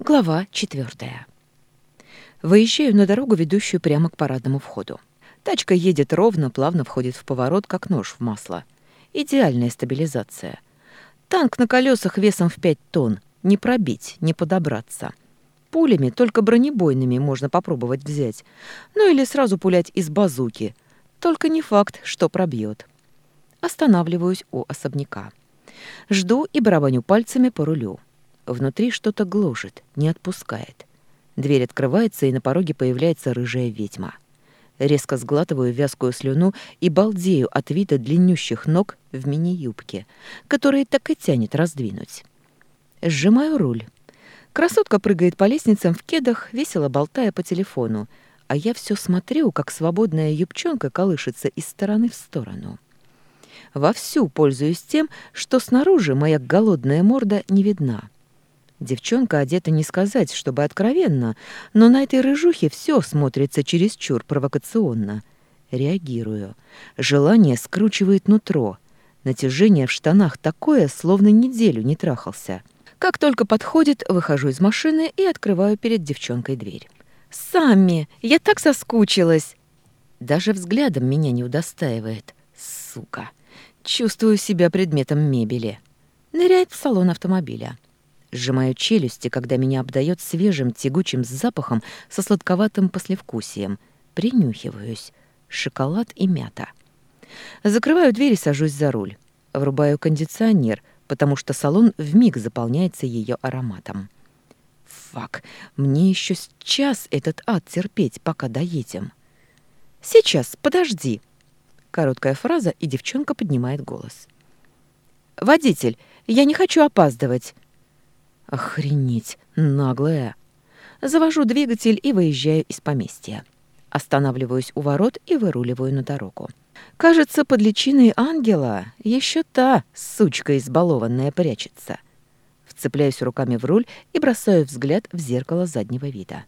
Глава 4. Выезжаю на дорогу, ведущую прямо к парадному входу. Тачка едет ровно, плавно входит в поворот, как нож в масло. Идеальная стабилизация. Танк на колесах весом в 5 тонн. Не пробить, не подобраться. Пулями, только бронебойными, можно попробовать взять. Ну или сразу пулять из базуки. Только не факт, что пробьет. Останавливаюсь у особняка. Жду и барабаню пальцами по рулю. Внутри что-то гложет, не отпускает. Дверь открывается, и на пороге появляется рыжая ведьма. Резко сглатываю вязкую слюну и балдею от вида длиннющих ног в мини-юбке, которые так и тянет раздвинуть. Сжимаю руль. Красотка прыгает по лестницам в кедах, весело болтая по телефону, а я все смотрю, как свободная юбчонка колышется из стороны в сторону. Вовсю пользуюсь тем, что снаружи моя голодная морда не видна. Девчонка одета не сказать, чтобы откровенно, но на этой рыжухе все смотрится чересчур провокационно. Реагирую. Желание скручивает нутро. Натяжение в штанах такое, словно неделю не трахался. Как только подходит, выхожу из машины и открываю перед девчонкой дверь. Сами, я так соскучилась!» Даже взглядом меня не удостаивает. Сука! Чувствую себя предметом мебели. Ныряет в салон автомобиля. Сжимаю челюсти, когда меня обдает свежим тягучим запахом со сладковатым послевкусием. Принюхиваюсь. Шоколад и мята. Закрываю дверь и сажусь за руль. Врубаю кондиционер, потому что салон вмиг заполняется ее ароматом. Фак, мне еще сейчас этот ад терпеть, пока доедем. «Сейчас, подожди!» Короткая фраза, и девчонка поднимает голос. «Водитель, я не хочу опаздывать!» Охренеть, наглая. Завожу двигатель и выезжаю из поместья. Останавливаюсь у ворот и выруливаю на дорогу. Кажется, под личиной ангела еще та сучка избалованная прячется. Вцепляюсь руками в руль и бросаю взгляд в зеркало заднего вида.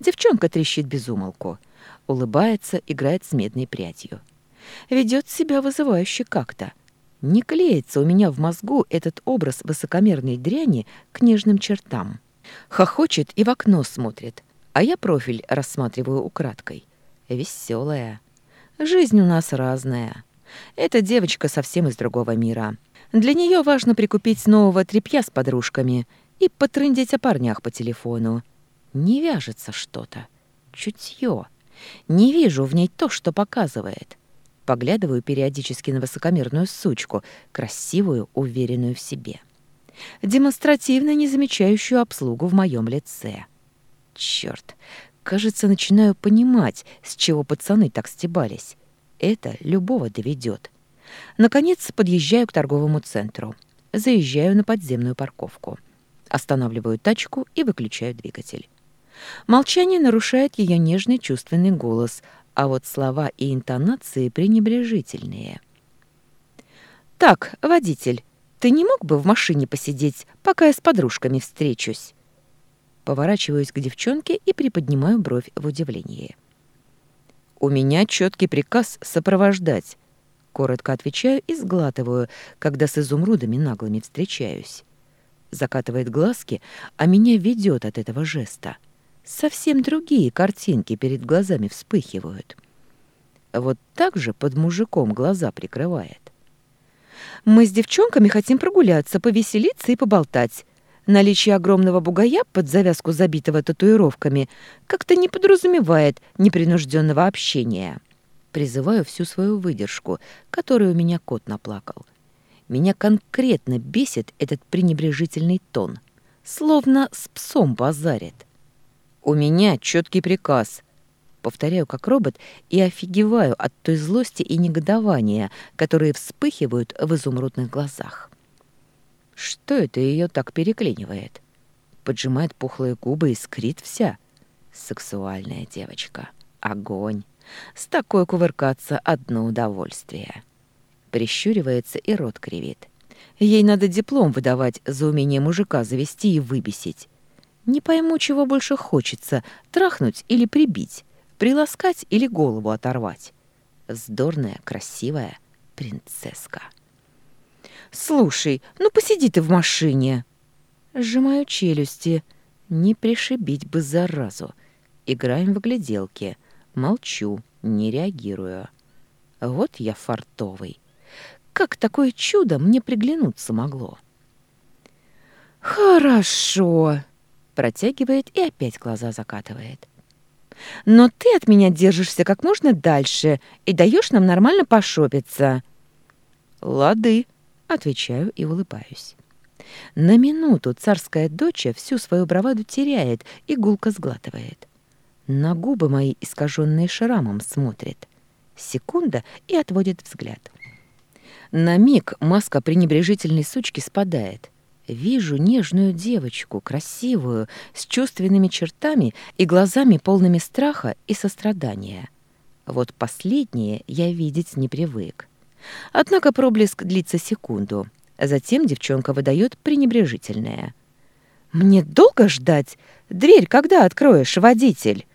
Девчонка трещит безумолку. Улыбается, играет с медной прядью. Ведет себя вызывающе как-то. Не клеится у меня в мозгу этот образ высокомерной дряни к нежным чертам. Хохочет и в окно смотрит, а я профиль рассматриваю украдкой. Веселая. Жизнь у нас разная. Эта девочка совсем из другого мира. Для нее важно прикупить нового тряпья с подружками и потрындеть о парнях по телефону. Не вяжется что-то. Чутье. Не вижу в ней то, что показывает. Поглядываю периодически на высокомерную сучку, красивую, уверенную в себе. Демонстративно незамечающую обслугу в моем лице. Черт, кажется, начинаю понимать, с чего пацаны так стебались. Это любого доведет. Наконец, подъезжаю к торговому центру. Заезжаю на подземную парковку. Останавливаю тачку и выключаю двигатель. Молчание нарушает ее нежный чувственный голос, а вот слова и интонации пренебрежительные. «Так, водитель, ты не мог бы в машине посидеть, пока я с подружками встречусь?» Поворачиваюсь к девчонке и приподнимаю бровь в удивлении. «У меня четкий приказ сопровождать», — коротко отвечаю и сглатываю, когда с изумрудами наглыми встречаюсь. Закатывает глазки, а меня ведет от этого жеста — совсем другие картинки перед глазами вспыхивают. Вот так же под мужиком глаза прикрывает. Мы с девчонками хотим прогуляться, повеселиться и поболтать. Наличие огромного бугая под завязку забитого татуировками как-то не подразумевает непринужденного общения. Призываю всю свою выдержку, которую у меня кот наплакал. Меня конкретно бесит этот пренебрежительный тон. Словно с псом базарит. «У меня четкий приказ». Повторяю как робот и офигеваю от той злости и негодования, которые вспыхивают в изумрудных глазах. Что это ее так переклинивает? Поджимает пухлые губы и скрит вся. Сексуальная девочка. Огонь. С такой кувыркаться одно удовольствие. Прищуривается и рот кривит. Ей надо диплом выдавать за умение мужика завести и выбесить. Не пойму, чего больше хочется — трахнуть или прибить, приласкать или голову оторвать. Вздорная, красивая принцесска. «Слушай, ну посиди ты в машине!» Сжимаю челюсти. Не пришибить бы заразу. Играем в гляделки. Молчу, не реагирую. Вот я фартовый. Как такое чудо мне приглянуться могло? «Хорошо!» протягивает и опять глаза закатывает. «Но ты от меня держишься как можно дальше и даешь нам нормально пошопиться». «Лады», — отвечаю и улыбаюсь. На минуту царская дочь всю свою браваду теряет и гулко сглатывает. На губы мои, искаженные шрамом, смотрит. Секунда и отводит взгляд. На миг маска пренебрежительной сучки спадает — Вижу нежную девочку, красивую, с чувственными чертами и глазами полными страха и сострадания. Вот последнее я видеть не привык. Однако проблеск длится секунду. Затем девчонка выдает пренебрежительное. «Мне долго ждать? Дверь когда откроешь, водитель?»